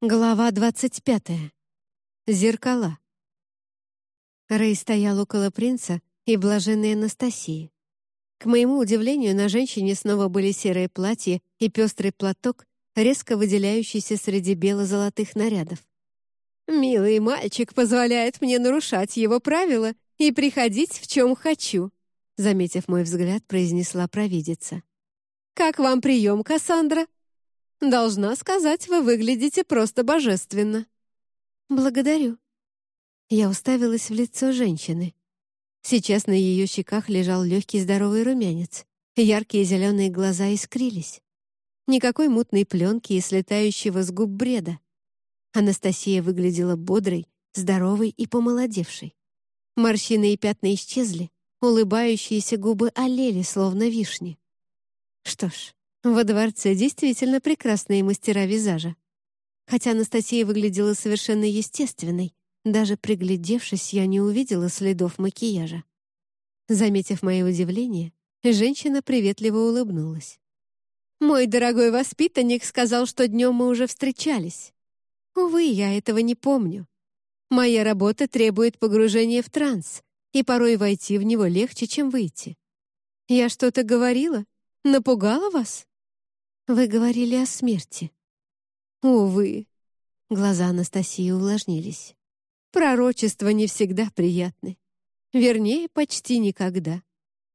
Глава двадцать пятая. Зеркала. Рэй стоял около принца и блаженной Анастасии. К моему удивлению, на женщине снова были серое платье и пестрый платок, резко выделяющийся среди бело-золотых нарядов. «Милый мальчик позволяет мне нарушать его правила и приходить в чем хочу», заметив мой взгляд, произнесла провидица. «Как вам прием, Кассандра?» Должна сказать, вы выглядите просто божественно». «Благодарю». Я уставилась в лицо женщины. Сейчас на ее щеках лежал легкий здоровый румянец. Яркие зеленые глаза искрились. Никакой мутной пленки и слетающего с губ бреда. Анастасия выглядела бодрой, здоровой и помолодевшей. Морщины и пятна исчезли, улыбающиеся губы олели, словно вишни. Что ж, во дворце действительно прекрасные мастера визажа. Хотя Анастасия выглядела совершенно естественной, даже приглядевшись, я не увидела следов макияжа. Заметив мое удивление, женщина приветливо улыбнулась. «Мой дорогой воспитанник сказал, что днем мы уже встречались. Увы, я этого не помню. Моя работа требует погружения в транс, и порой войти в него легче, чем выйти. Я что-то говорила? Напугала вас?» Вы говорили о смерти. Увы. Глаза Анастасии увлажнились. Пророчества не всегда приятны. Вернее, почти никогда.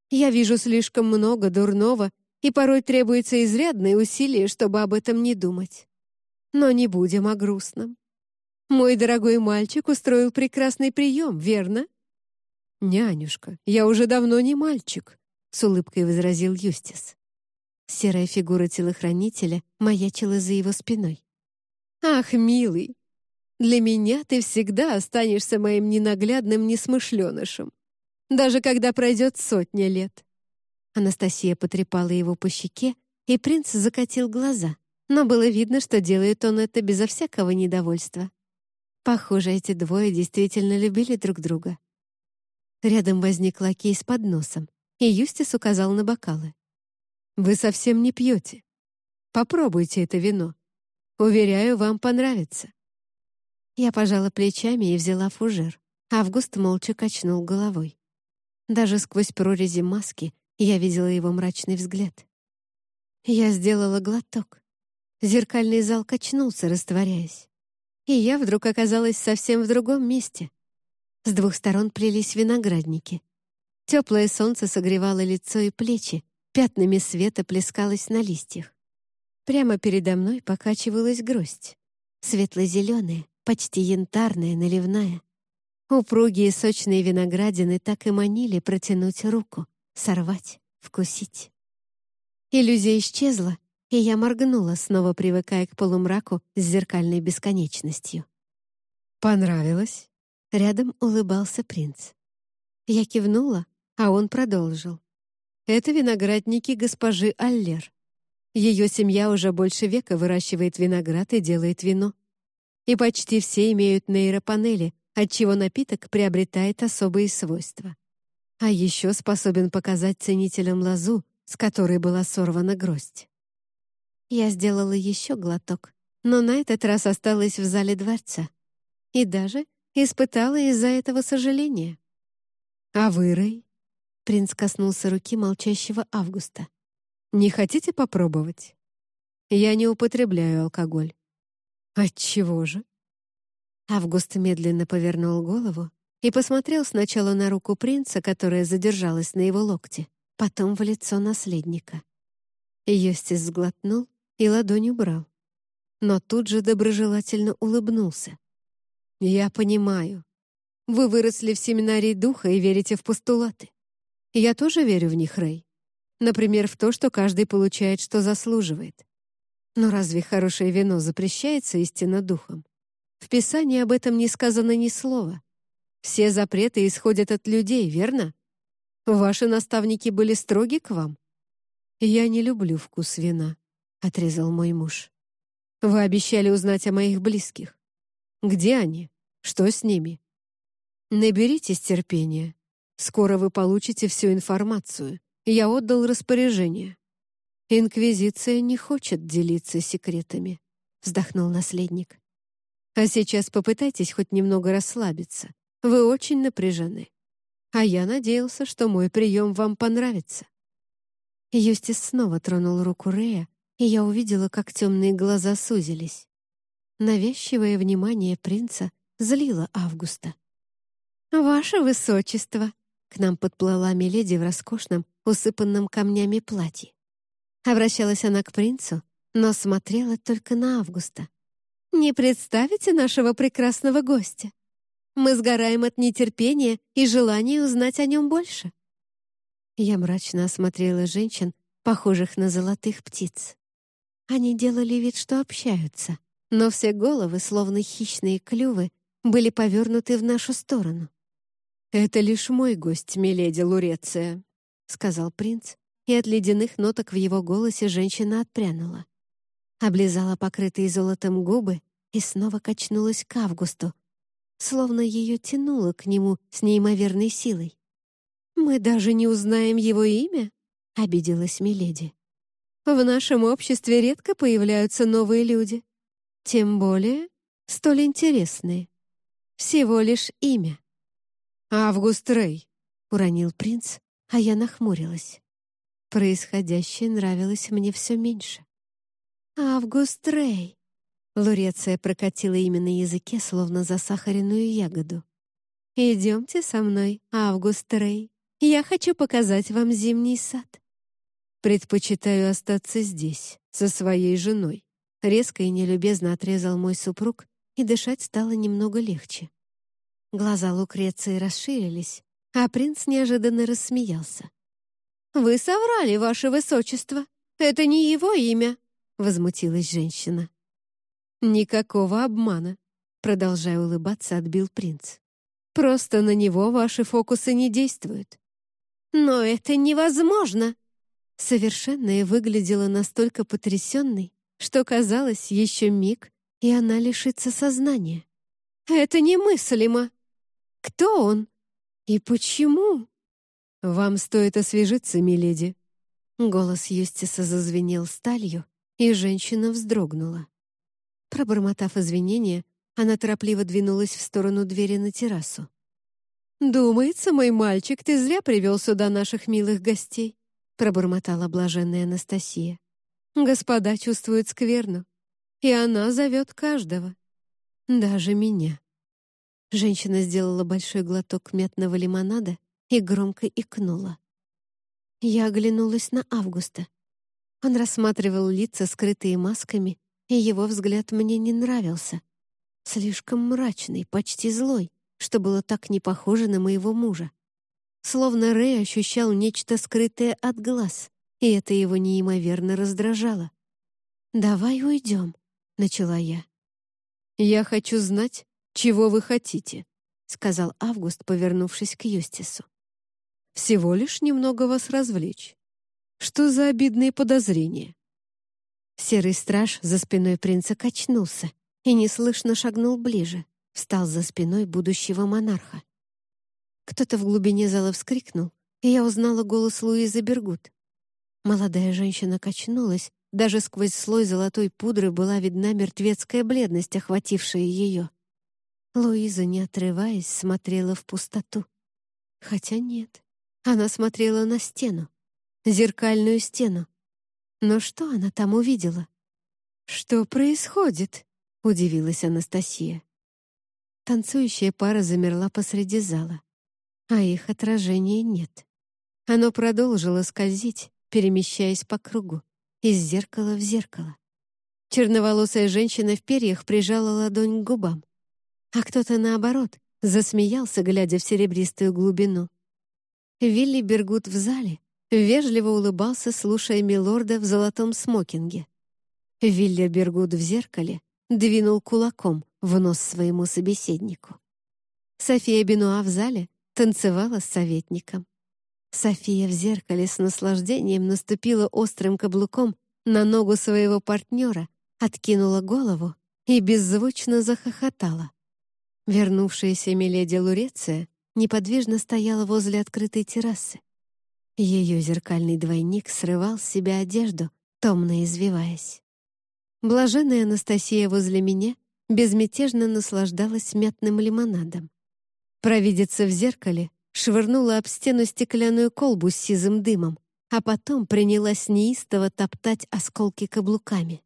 Я вижу слишком много дурного, и порой требуется изрядные усилия, чтобы об этом не думать. Но не будем о грустном. Мой дорогой мальчик устроил прекрасный прием, верно? «Нянюшка, я уже давно не мальчик», — с улыбкой возразил Юстис. Серая фигура телохранителя маячила за его спиной. «Ах, милый, для меня ты всегда останешься моим ненаглядным несмышленышем, даже когда пройдет сотня лет». Анастасия потрепала его по щеке, и принц закатил глаза, но было видно, что делает он это безо всякого недовольства. Похоже, эти двое действительно любили друг друга. Рядом возник лакей с подносом, и Юстис указал на бокалы. Вы совсем не пьете. Попробуйте это вино. Уверяю, вам понравится». Я пожала плечами и взяла фужер. Август молча качнул головой. Даже сквозь прорези маски я видела его мрачный взгляд. Я сделала глоток. Зеркальный зал качнулся, растворяясь. И я вдруг оказалась совсем в другом месте. С двух сторон плелись виноградники. Теплое солнце согревало лицо и плечи, пятнами света плескалась на листьях. Прямо передо мной покачивалась гроздь. Светло-зеленая, почти янтарная, наливная. Упругие сочные виноградины так и манили протянуть руку, сорвать, вкусить. Иллюзия исчезла, и я моргнула, снова привыкая к полумраку с зеркальной бесконечностью. «Понравилось?» Рядом улыбался принц. Я кивнула, а он продолжил. Это виноградники госпожи Аллер. Ее семья уже больше века выращивает виноград и делает вино. И почти все имеют нейропанели, отчего напиток приобретает особые свойства. А еще способен показать ценителям лозу, с которой была сорвана гроздь. Я сделала еще глоток, но на этот раз осталась в зале дворца. И даже испытала из-за этого сожаление. «А вы, Рэй?» Принц коснулся руки молчащего Августа. «Не хотите попробовать?» «Я не употребляю алкоголь». «Отчего же?» Август медленно повернул голову и посмотрел сначала на руку принца, которая задержалась на его локте, потом в лицо наследника. Йостис сглотнул и ладонь убрал. Но тут же доброжелательно улыбнулся. «Я понимаю. Вы выросли в семинарии духа и верите в постулаты. Я тоже верю в них, Рэй. Например, в то, что каждый получает, что заслуживает. Но разве хорошее вино запрещается истинно духом? В Писании об этом не сказано ни слова. Все запреты исходят от людей, верно? Ваши наставники были строги к вам? Я не люблю вкус вина, отрезал мой муж. Вы обещали узнать о моих близких. Где они? Что с ними? Наберитесь терпения. Скоро вы получите всю информацию. Я отдал распоряжение». «Инквизиция не хочет делиться секретами», — вздохнул наследник. А сейчас попытайтесь хоть немного расслабиться. Вы очень напряжены. А я надеялся, что мой прием вам понравится». Юстис снова тронул руку Рея, и я увидела, как темные глаза сузились. Навязчивое внимание принца злило Августа. «Ваше высочество!» — к нам подплыла Миледи в роскошном, усыпанном камнями платье. Обращалась она к принцу, но смотрела только на Августа. «Не представите нашего прекрасного гостя? Мы сгораем от нетерпения и желания узнать о нем больше». Я мрачно осмотрела женщин, похожих на золотых птиц. Они делали вид, что общаются, но все головы, словно хищные клювы, были повернуты в нашу сторону. «Это лишь мой гость, миледи Луреция», — сказал принц, и от ледяных ноток в его голосе женщина отпрянула. Облизала покрытые золотом губы и снова качнулась к Августу, словно ее тянуло к нему с неимоверной силой. «Мы даже не узнаем его имя?» — обиделась Миледи. В нашем обществе редко появляются новые люди. Тем более столь интересные. Всего лишь имя. «Август Рэй», — уронил принц, а я нахмурилась. Происходящее нравилось мне все меньше. «Август Рэй», — Луреция прокатила имя на языке, словно засахаренную ягоду. «Идемте со мной, Август Рэй. Я хочу показать вам зимний сад». «Предпочитаю остаться здесь, со своей женой», — резко и нелюбезно отрезал мой супруг, и дышать стало немного легче. Глаза Лукреции расширились, а принц неожиданно рассмеялся. «Вы соврали, ваше высочество! Это не его имя!» — возмутилась женщина. «Никакого обмана!» — продолжая улыбаться, отбил принц. «Просто на него ваши фокусы не действуют». «Но это невозможно!» Совершенная выглядела настолько потрясенной, что казалось еще миг, и она лишится сознания. «Это немыслимо! Кто он? И почему?» «Вам стоит освежиться, миледи». Голос Юстиса зазвенел сталью, и женщина вздрогнула. Пробормотав извинения, она торопливо двинулась в сторону двери на террасу. «Думается, мой мальчик, ты зря привел сюда наших милых гостей пробормотала блаженная Анастасия. «Господа чувствуют скверну, и она зовет каждого, даже меня». Женщина сделала большой глоток мятного лимонада и громко икнула. Я оглянулась на Августа. Он рассматривал лица, скрытые масками, и его взгляд мне не нравился. Слишком мрачный, почти злой, что было так не похоже на моего мужа. Словно Рэй ощущал нечто скрытое от глаз, и это его неимоверно раздражало. «Давай уйдем», — начала я. «Я хочу знать, чего вы хотите», — сказал Август, повернувшись к Юстису. «Всего лишь немного вас развлечь. Что за обидные подозрения?» Серый страж за спиной принца качнулся и неслышно шагнул ближе, встал за спиной будущего монарха. Кто-то в глубине зала вскрикнул, и я узнала голос Луизы Бергут. Молодая женщина качнулась, даже сквозь слой золотой пудры была видна мертвецкая бледность, охватившая ее. Луиза, не отрываясь, смотрела в пустоту. Хотя нет, она смотрела на стену, зеркальную стену. Но что она там увидела? «Что происходит?» — удивилась Анастасия. Танцующая пара замерла посреди зала а их отражения нет. Оно продолжило скользить, перемещаясь по кругу, из зеркала в зеркало. Черноволосая женщина в перьях прижала ладонь к губам, а кто-то, наоборот, засмеялся, глядя в серебристую глубину. Вилли Бергут в зале вежливо улыбался, слушая милорда в золотом смокинге. Вилли Бергут в зеркале двинул кулаком в нос своему собеседнику. София Бенуа в зале танцевала с советником. София в зеркале с наслаждением наступила острым каблуком на ногу своего партнера, откинула голову и беззвучно захохотала. Вернувшаяся Миледи Луреция неподвижно стояла возле открытой террасы. Ее зеркальный двойник срывал с себя одежду, томно извиваясь. Блаженная Анастасия возле меня безмятежно наслаждалась мятным лимонадом. Провидица в зеркале швырнула об стену стеклянную колбу с сизым дымом, а потом принялась неистово топтать осколки каблуками.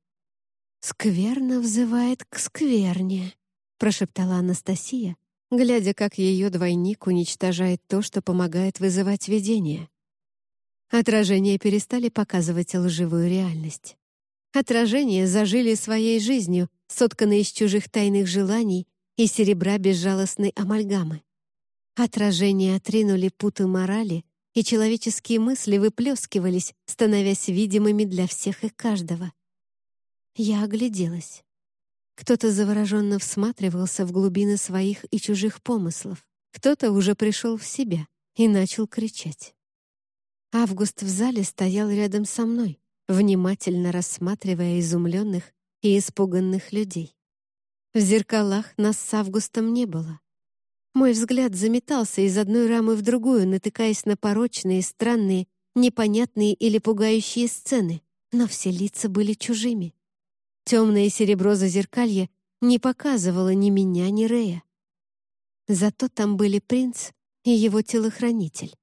«Скверно взывает к скверне», — прошептала Анастасия, глядя, как ее двойник уничтожает то, что помогает вызывать видение. Отражения перестали показывать лживую реальность. Отражения зажили своей жизнью, сотканной из чужих тайных желаний и серебра безжалостной амальгамы. Отражения отринули путы морали, и человеческие мысли выплескивались, становясь видимыми для всех и каждого. Я огляделась. Кто-то завороженно всматривался в глубины своих и чужих помыслов. Кто-то уже пришел в себя и начал кричать. Август в зале стоял рядом со мной, внимательно рассматривая изумленных и испуганных людей. В зеркалах нас с Августом не было. Мой взгляд заметался из одной рамы в другую, натыкаясь на порочные, странные, непонятные или пугающие сцены, но все лица были чужими. Темное серебро зазеркалья не показывало ни меня, ни Рея. Зато там были принц и его телохранитель.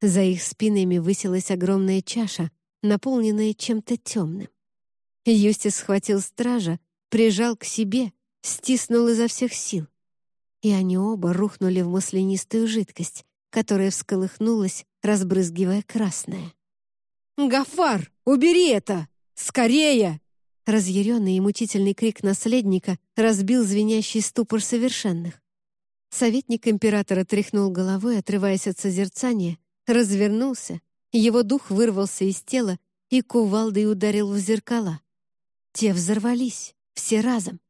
За их спинами высилась огромная чаша, наполненная чем-то темным. Юстис схватил стража, прижал к себе, стиснул изо всех сил. И они оба рухнули в маслянистую жидкость, которая всколыхнулась, разбрызгивая красное. «Гафар, убери это! Скорее!» Разъяренный и мучительный крик наследника разбил звенящий ступор совершенных. Советник императора тряхнул головой, отрываясь от созерцания, развернулся, его дух вырвался из тела и кувалдой ударил в зеркала. Те взорвались, все разом.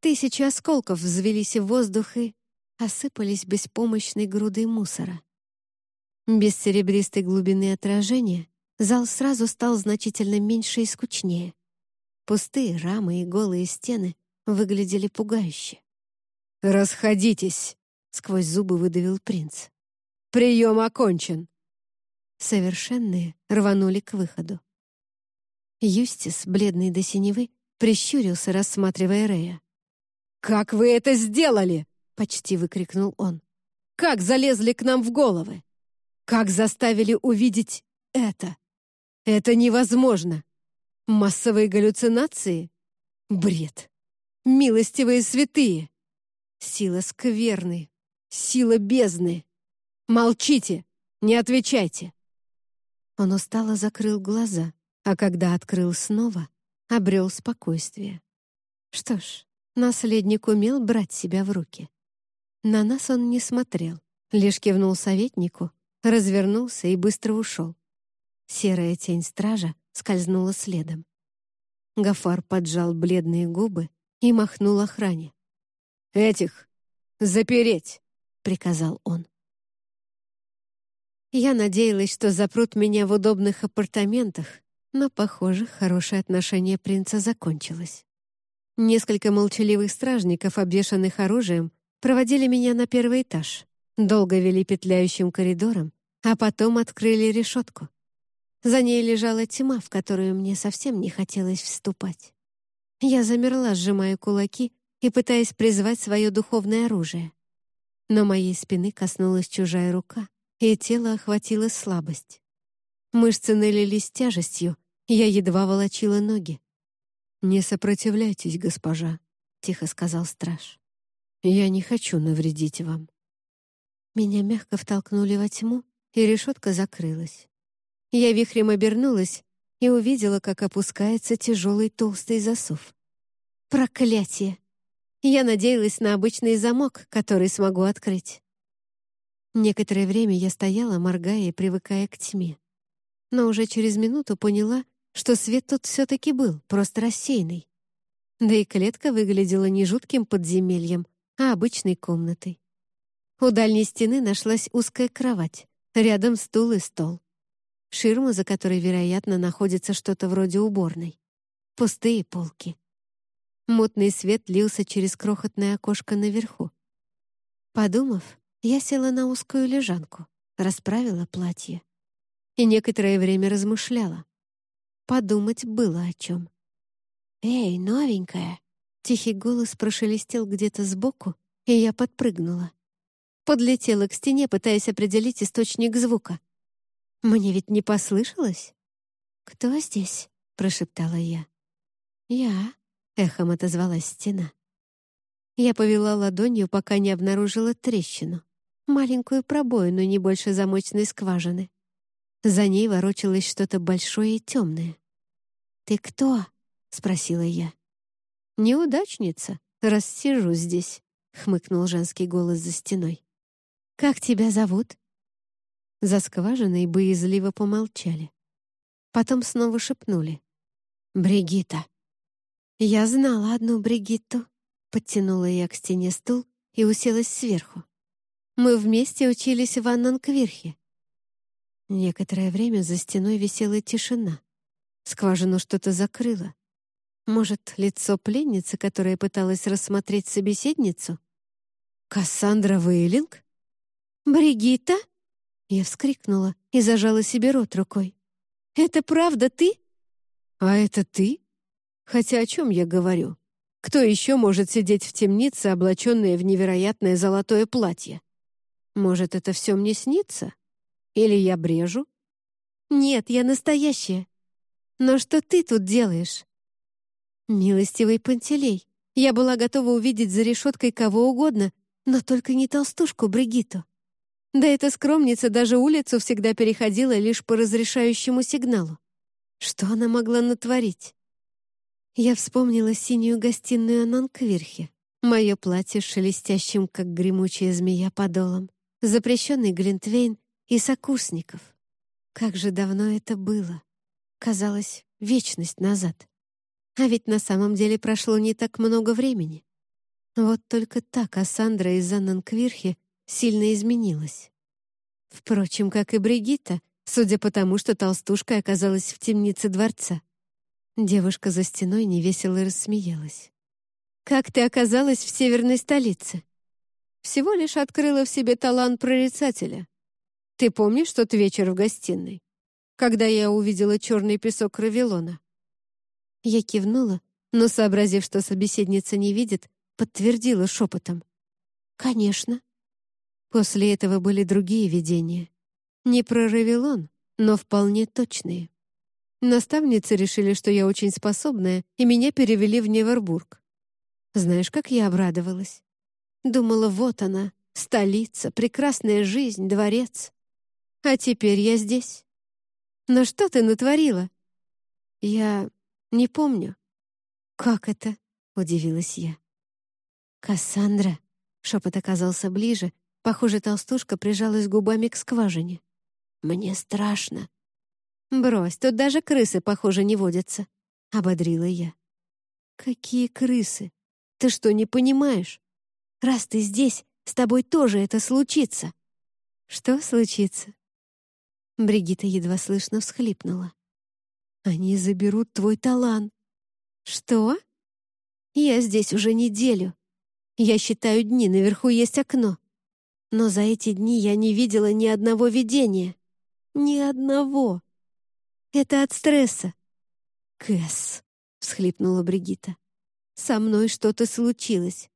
Тысячи осколков взвелись в воздух и осыпались беспомощной грудой мусора. Без серебристой глубины отражения зал сразу стал значительно меньше и скучнее. Пустые рамы и голые стены выглядели пугающе. «Расходитесь!» — сквозь зубы выдавил принц. «Прием окончен!» Совершенные рванули к выходу. Юстис, бледный до синевы, прищурился, рассматривая Рея. «Как вы это сделали?» — почти выкрикнул он. «Как залезли к нам в головы? Как заставили увидеть это? Это невозможно! Массовые галлюцинации? Бред! Милостивые святые! Сила скверны! Сила бездны! Молчите! Не отвечайте!» Он устало закрыл глаза, а когда открыл снова, обрел спокойствие. Что ж, наследник умел брать себя в руки. На нас он не смотрел, лишь кивнул советнику, развернулся и быстро ушел. Серая тень стража скользнула следом. Гафар поджал бледные губы и махнул охране. «Этих запереть!» — приказал он. Я надеялась, что запрут меня в удобных апартаментах, но, похоже, хорошее отношение принца закончилось. Несколько молчаливых стражников, обвешанных оружием, проводили меня на первый этаж, долго вели петляющим коридором, а потом открыли решетку. За ней лежала тьма, в которую мне совсем не хотелось вступать. Я замерла, сжимая кулаки и пытаясь призвать свое духовное оружие. Но моей спины коснулась чужая рука, и тело охватило слабость. Мышцы налились тяжестью, я едва волочила ноги. «Не сопротивляйтесь, госпожа», — тихо сказал страж. «Я не хочу навредить вам». Меня мягко втолкнули во тьму, и решетка закрылась. Я вихрем обернулась и увидела, как опускается тяжелый толстый засов. Проклятие! Я надеялась на обычный замок, который смогу открыть. Некоторое время я стояла, моргая и привыкая к тьме. Но уже через минуту поняла, что свет тут все-таки был, просто рассеянный. Да и клетка выглядела не жутким подземельем, а обычной комнатой. У дальней стены нашлась узкая кровать, рядом стул и стол. Ширма, за которой, вероятно, находится что-то вроде уборной. Пустые полки. Мутный свет лился через крохотное окошко наверху. Подумав, я села на узкую лежанку, расправила платье. И некоторое время размышляла. Подумать было о чем. «Эй, новенькая!» — Тихий голос прошелестел где-то сбоку, и я подпрыгнула. Подлетела к стене, пытаясь определить источник звука. Мне ведь не послышалось? «Кто здесь?» — прошептала я. «Я», — эхом отозвалась стена. Я повела ладонью, пока не обнаружила трещину. Маленькую пробоину, не больше замочной скважины. За ней ворочалось что-то большое и темное. «Ты кто?» — спросила я. «Неудачница, раз сижу здесь», — хмыкнул женский голос за стеной. «Как тебя зовут?» За скважиной боязливо помолчали. Потом снова шепнули. «Бригитта». Я знала одну Бригитту. Подтянула я к стене стул и уселась сверху. Мы вместе учились в Аннанквирхе. Некоторое время за стеной висела тишина. Скважину что-то закрыло. Может, лицо пленницы, которая пыталась рассмотреть собеседницу? «Кассандра Вейлинг?» «Бригитта?» Я вскрикнула и зажала себе рот рукой. «Это правда ты?» «А это ты? Хотя о чем я говорю? Кто еще может сидеть в темнице, облаченная в невероятное золотое платье? Может, это все мне снится? Или я брежу?» «Нет, я настоящая. Но что ты тут делаешь?» Милостивый Пантелей, я была готова увидеть за решеткой кого угодно, но только не толстушку Бригиту. Да эта скромница даже улицу всегда переходила лишь по разрешающему сигналу. Что она могла натворить? Я вспомнила синюю гостиную Ананквирхе, мое платье шелестящим, как гремучая змея, подолом, запрещенный Глинтвейн и сокурсников. Как же давно это было! Казалось, вечность назад. А ведь на самом деле прошло не так много времени. Вот только так Кассандра из Аннанквирхи сильно изменилась. Впрочем, как и Бригитта, судя по тому, что толстушка оказалась в темнице дворца. Девушка за стеной невесело рассмеялась. «Как ты оказалась в северной столице?» «Всего лишь открыла в себе талант прорицателя. Ты помнишь тот вечер в гостиной, когда я увидела черный песок Равилона?» Я кивнула, но, сообразив, что собеседница не видит, подтвердила шепотом. «Конечно». После этого были другие видения. Не про Равилон, но вполне точные. Наставницы решили, что я очень способная, и меня перевели в Невербург. Знаешь, как я обрадовалась? Думала, вот она, столица, прекрасная жизнь, дворец. А теперь я здесь. Но что ты натворила? Я не помню». «Как это?» — удивилась я. «Кассандра», — шепот оказался ближе, похоже, толстушка прижалась губами к скважине. «Мне страшно». «Брось, тут даже крысы, похоже, не водятся», — ободрила я. «Какие крысы? Ты что, не понимаешь? Раз ты здесь, с тобой тоже это случится». «Что случится?» Бригита едва слышно всхлипнула. Они заберут твой талант. Что? Я здесь уже неделю. Я считаю дни, наверху есть окно. Но за эти дни я не видела ни одного видения. Ни одного. Это от стресса. Кэс, всхлипнула Бригита. Со мной что-то случилось.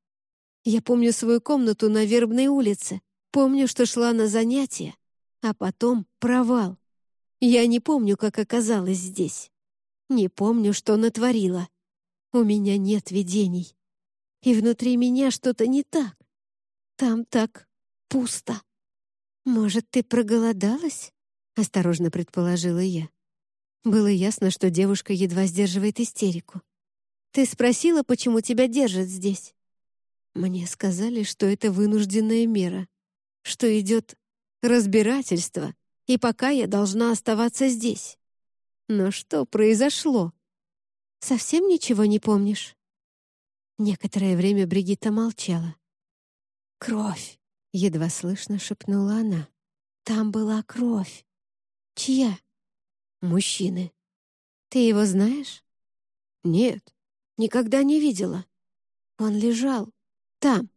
Я помню свою комнату на Вербной улице. Помню, что шла на занятия, а потом провал. Я не помню, как оказалась здесь. Не помню, что натворила. У меня нет видений. И внутри меня что-то не так. Там так пусто. «Может, ты проголодалась?» — осторожно предположила я. Было ясно, что девушка едва сдерживает истерику. «Ты спросила, почему тебя держат здесь?» Мне сказали, что это вынужденная мера, что идет разбирательство, и пока я должна оставаться здесь. Но что произошло? Совсем ничего не помнишь? Некоторое время Бригитта молчала. «Кровь!» — едва слышно шепнула она. «Там была кровь. Чья?» «Мужчины». «Ты его знаешь?» «Нет, никогда не видела. Он лежал там».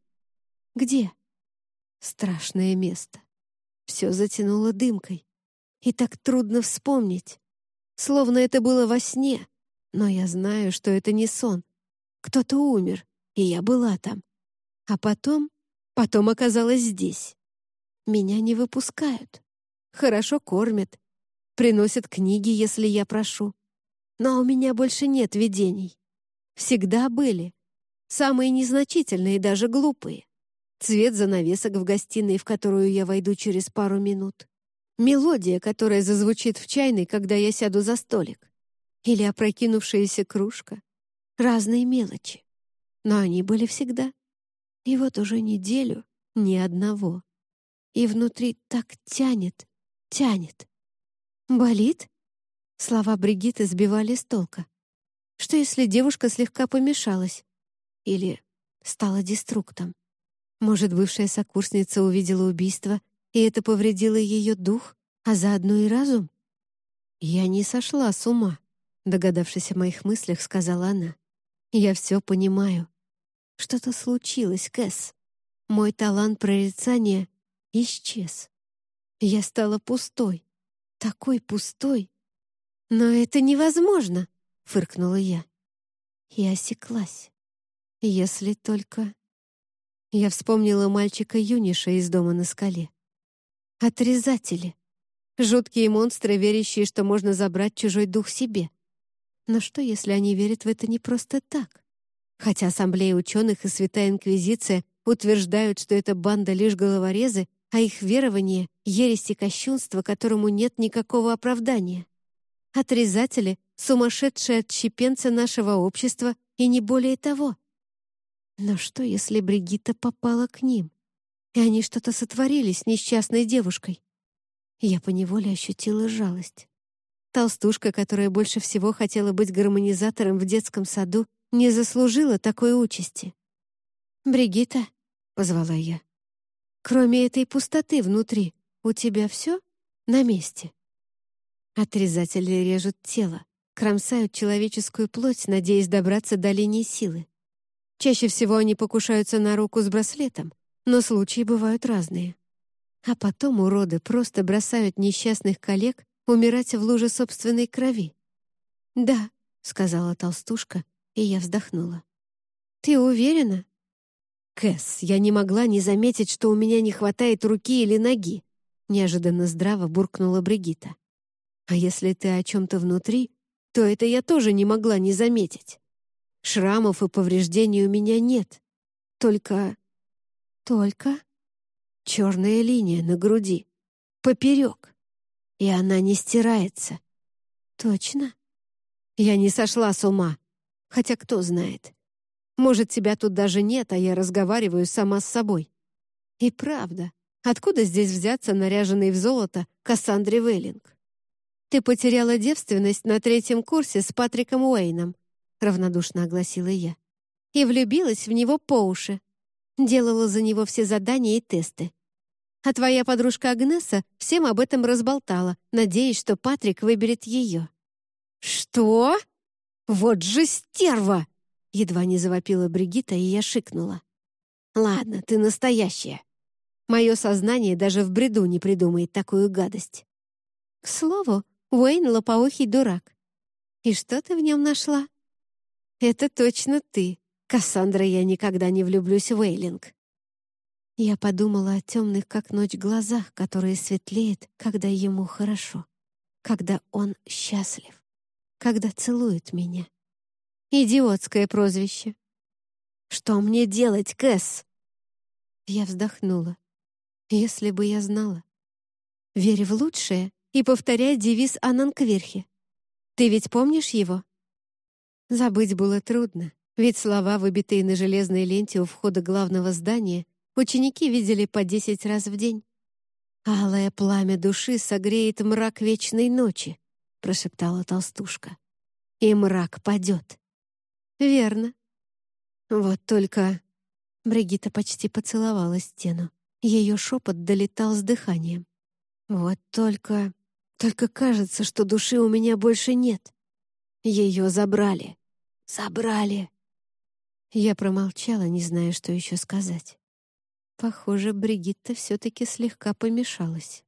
«Где?» Страшное место. Все затянуло дымкой. И так трудно вспомнить. Словно это было во сне. Но я знаю, что это не сон. Кто-то умер, и я была там. А потом, потом оказалась здесь. Меня не выпускают. Хорошо кормят. Приносят книги, если я прошу. Но у меня больше нет видений. Всегда были. Самые незначительные, даже глупые. Цвет занавесок в гостиной, в которую я войду через пару минут. Мелодия, которая зазвучит в чайной, когда я сяду за столик. Или опрокинувшаяся кружка. Разные мелочи. Но они были всегда. И вот уже неделю ни одного. И внутри так тянет, тянет. «Болит?» Слова Бригитты сбивали с толка. Что если девушка слегка помешалась? Или стала деструктом? Может, бывшая сокурсница увидела убийство, и это повредило ее дух, а заодно и разум? «Я не сошла с ума», — догадавшись о моих мыслях, сказала она. «Я все понимаю. Что-то случилось, Кэс. Мой талант прорицания исчез. Я стала пустой, такой пустой. Но это невозможно, фыркнула я. И осеклась. Если только... Я вспомнила мальчика-юниша из дома на скале. Отрезатели. Жуткие монстры, верящие, что можно забрать чужой дух себе. Но что, если они верят в это не просто так? Хотя Ассамблея ученых и Святая Инквизиция утверждают, что эта банда лишь головорезы, а их верование — ересь и кощунство, которому нет никакого оправдания. Отрезатели — сумасшедшие отщепенцы нашего общества и не более того. Но что, если Бригитта попала к ним, и они что-то сотворили с несчастной девушкой? Я поневоле ощутила жалость. Толстушка, которая больше всего хотела быть гармонизатором в детском саду, не заслужила такой участи. «Бригитта», — позвала я, — «кроме этой пустоты внутри, у тебя все на месте?» Отрезатели режут тело, кромсают человеческую плоть, надеясь добраться до линии силы. Чаще всего они покушаются на руку с браслетом, но случаи бывают разные. А потом уроды просто бросают несчастных коллег умирать в луже собственной крови. «Да», — сказала толстушка, и я вздохнула. «Ты уверена?» «Кэс, я не могла не заметить, что у меня не хватает руки или ноги», неожиданно здраво буркнула Бригита. «А если ты о чем-то внутри, то это я тоже не могла не заметить. Шрамов и повреждений у меня нет. Только... Только... Черная линия на груди. Поперек. И она не стирается. Точно? Я не сошла с ума. Хотя кто знает. Может, тебя тут даже нет, а я разговариваю сама с собой. И правда, откуда здесь взяться наряженный в золото Кассандре Веллинг? Ты потеряла девственность на третьем курсе с Патриком Уэйном, равнодушно огласила я. И влюбилась в него по уши. Делала за него все задания и тесты. А твоя подружка Агнеса всем об этом разболтала, надеясь, что Патрик выберет ее. «Что?» «Вот же стерва!» Едва не завопила Бригита, и я шикнула. «Ладно, ты настоящая. Мое сознание даже в бреду не придумает такую гадость». К слову, Уэйн — лопоухий дурак. И что ты в нем нашла? Это точно ты. Кассандра, я никогда не влюблюсь в Уэйлинг. Я подумала о темных, как ночь, глазах, которые светлеют, когда ему хорошо, когда он счастлив когда целует меня. Идиотское прозвище. «Что мне делать, Кэс?» Я вздохнула. «Если бы я знала. Верь в лучшее и повторяй девиз Ананкверхи. Ты ведь помнишь его?» Забыть было трудно, ведь слова, выбитые на железной ленте у входа главного здания, ученики видели по десять раз в день. «Алое пламя души согреет мрак вечной ночи», прошептала толстушка. «И мрак падет». «Верно». «Вот только...» Бригита почти поцеловала стену. Ее шепот долетал с дыханием. «Вот только... Только кажется, что души у меня больше нет. Ее забрали. Забрали». Я промолчала, не зная, что еще сказать. Похоже, Бригитта все-таки слегка помешалась.